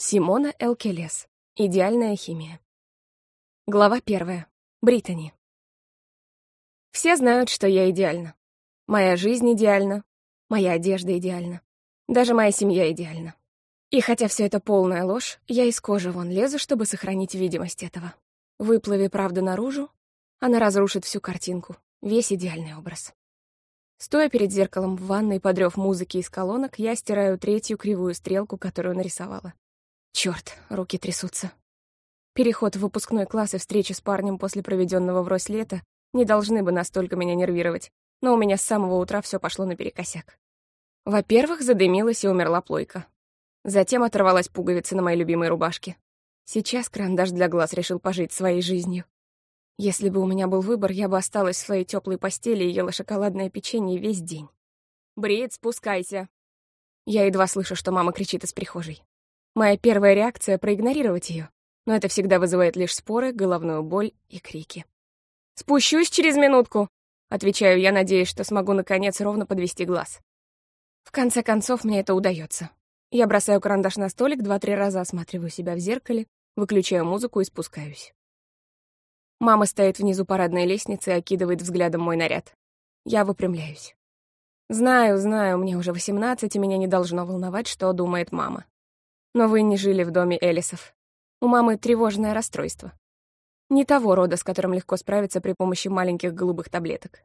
Симона Элкелес. Идеальная химия. Глава первая. Британи. Все знают, что я идеальна. Моя жизнь идеальна, моя одежда идеальна, даже моя семья идеальна. И хотя все это полная ложь, я из кожи вон лезу, чтобы сохранить видимость этого. Выплыви правда наружу, она разрушит всю картинку, весь идеальный образ. Стоя перед зеркалом в ванной, подрёв музыки из колонок, я стираю третью кривую стрелку, которую нарисовала. Чёрт, руки трясутся. Переход в выпускной класс и встреча с парнем после проведенного врозь лета не должны бы настолько меня нервировать, но у меня с самого утра все пошло наперекосяк. Во-первых, задымилась и умерла плойка. Затем оторвалась пуговица на моей любимой рубашке. Сейчас карандаш для глаз решил пожить своей жизнью. Если бы у меня был выбор, я бы осталась в своей теплой постели и ела шоколадное печенье весь день. «Брит, спускайся!» Я едва слышу, что мама кричит из прихожей. Моя первая реакция — проигнорировать ее, но это всегда вызывает лишь споры, головную боль и крики. «Спущусь через минутку!» — отвечаю я, надеясь, что смогу, наконец, ровно подвести глаз. В конце концов, мне это удается. Я бросаю карандаш на столик, два-три раза осматриваю себя в зеркале, выключаю музыку и спускаюсь. Мама стоит внизу парадной лестницы и окидывает взглядом мой наряд. Я выпрямляюсь. Знаю, знаю, мне уже восемнадцать, и меня не должно волновать, что думает мама. Но вы не жили в доме Элисов. У мамы тревожное расстройство. Не того рода, с которым легко справиться при помощи маленьких голубых таблеток.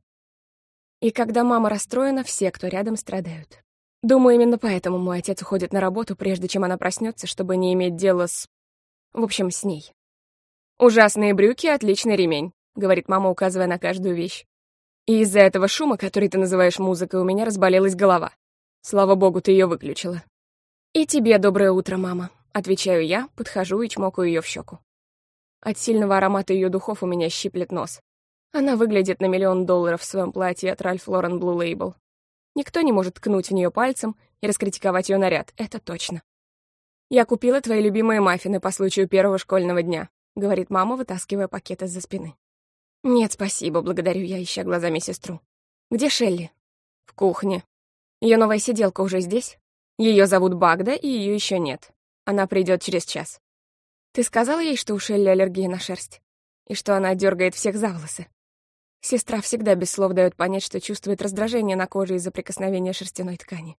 И когда мама расстроена, все, кто рядом, страдают. Думаю, именно поэтому мой отец уходит на работу, прежде чем она проснется, чтобы не иметь дела с... В общем, с ней. «Ужасные брюки, отличный ремень», — говорит мама, указывая на каждую вещь. «И из-за этого шума, который ты называешь музыкой, у меня разболелась голова. Слава богу, ты ее выключила». «И тебе доброе утро, мама», — отвечаю я, подхожу и чмокаю ее в щеку. От сильного аромата ее духов у меня щиплет нос. Она выглядит на миллион долларов в своем платье от Ralph Lauren Blue Label. Никто не может ткнуть в нее пальцем и раскритиковать ее наряд, это точно. «Я купила твои любимые маффины по случаю первого школьного дня», — говорит мама, вытаскивая пакет из-за спины. «Нет, спасибо, благодарю я, ища глазами сестру. Где Шелли?» «В кухне. Ее новая сиделка уже здесь?» Ее зовут Багда, и ее еще нет. Она придет через час. Ты сказала ей, что у Шелли аллергия на шерсть? И что она дергает всех за волосы? Сестра всегда без слов дает понять, что чувствует раздражение на коже из-за прикосновения шерстяной ткани.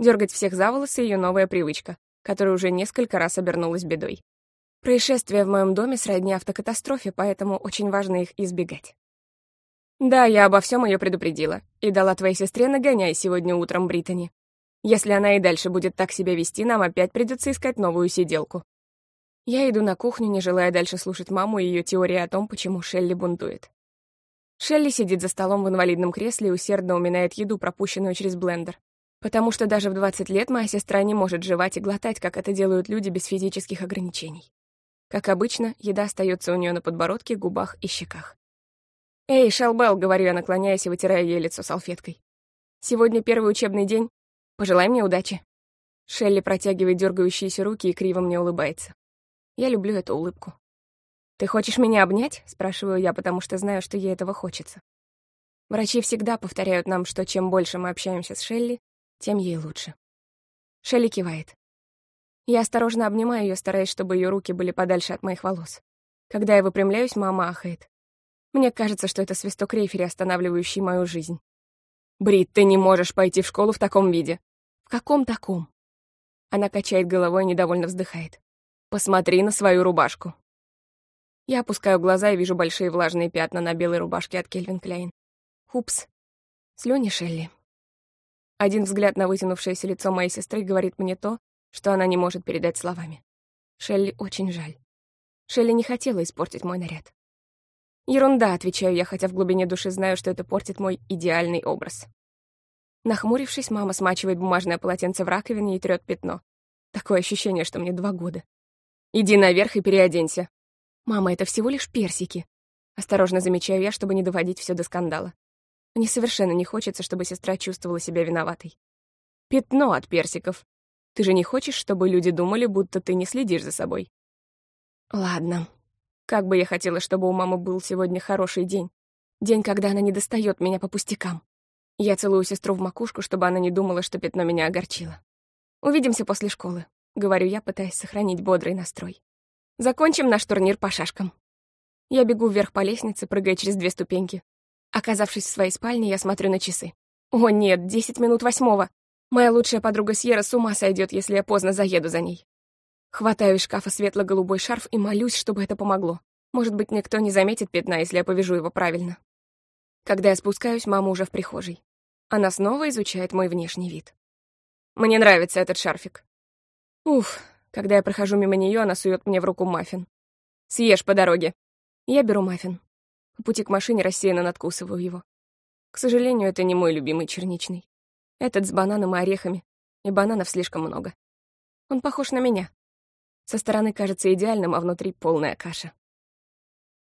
Дергать всех за волосы — ее новая привычка, которая уже несколько раз обернулась бедой. Происшествия в моем доме сродни автокатастрофе, поэтому очень важно их избегать. Да, я обо всем ее предупредила и дала твоей сестре нагоняй сегодня утром Британи. Если она и дальше будет так себя вести, нам опять придется искать новую сиделку. Я иду на кухню, не желая дальше слушать маму и ее теории о том, почему Шелли бунтует. Шелли сидит за столом в инвалидном кресле и усердно уминает еду, пропущенную через блендер. Потому что даже в 20 лет моя сестра не может жевать и глотать, как это делают люди без физических ограничений. Как обычно, еда остается у нее на подбородке, губах и щеках. «Эй, Шелбелл», — говорю я, наклоняясь и вытирая ей лицо салфеткой. «Сегодня первый учебный день, Пожелай мне удачи». Шелли протягивает дергающиеся руки и криво мне улыбается. Я люблю эту улыбку. «Ты хочешь меня обнять?» — спрашиваю я, потому что знаю, что ей этого хочется. Врачи всегда повторяют нам, что чем больше мы общаемся с Шелли, тем ей лучше. Шелли кивает. Я осторожно обнимаю ее, стараясь, чтобы ее руки были подальше от моих волос. Когда я выпрямляюсь, мама ахает. Мне кажется, что это свисток рефери, останавливающий мою жизнь. «Брит, ты не можешь пойти в школу в таком виде». «В каком таком?» Она качает головой и недовольно вздыхает. «Посмотри на свою рубашку». Я опускаю глаза и вижу большие влажные пятна на белой рубашке от Кельвин Кляйн. Упс. Слюни Шелли. Один взгляд на вытянувшееся лицо моей сестры говорит мне то, что она не может передать словами. Шелли очень жаль. Шелли не хотела испортить мой наряд. Ерунда, отвечаю я, хотя в глубине души знаю, что это портит мой идеальный образ. Нахмурившись, мама смачивает бумажное полотенце в раковине и трёт пятно. Такое ощущение, что мне два года. Иди наверх и переоденься. Мама, это всего лишь персики. Осторожно замечаю я, чтобы не доводить все до скандала. Мне совершенно не хочется, чтобы сестра чувствовала себя виноватой. Пятно от персиков. Ты же не хочешь, чтобы люди думали, будто ты не следишь за собой? Ладно, как бы я хотела, чтобы у мамы был сегодня хороший день. День, когда она не достает меня по пустякам. Я целую сестру в макушку, чтобы она не думала, что пятно меня огорчило. Увидимся после школы. — говорю я, пытаясь сохранить бодрый настрой. «Закончим наш турнир по шашкам». Я бегу вверх по лестнице, прыгая через две ступеньки. Оказавшись в своей спальне, я смотрю на часы. О нет, десять минут восьмого. Моя лучшая подруга Сьерра с ума сойдет, если я поздно заеду за ней. Хватаю из шкафа светло-голубой шарф и молюсь, чтобы это помогло. Может быть, никто не заметит пятна, если я повяжу его правильно. Когда я спускаюсь, мама уже в прихожей. Она снова изучает мой внешний вид. Мне нравится этот шарфик. Уф, когда я прохожу мимо нее, она сует мне в руку маффин. Съешь по дороге. Я беру маффин. По пути к машине рассеянно надкусываю его. К сожалению, это не мой любимый черничный. Этот с бананом и орехами, и бананов слишком много. Он похож на меня. Со стороны кажется идеальным, а внутри полная каша.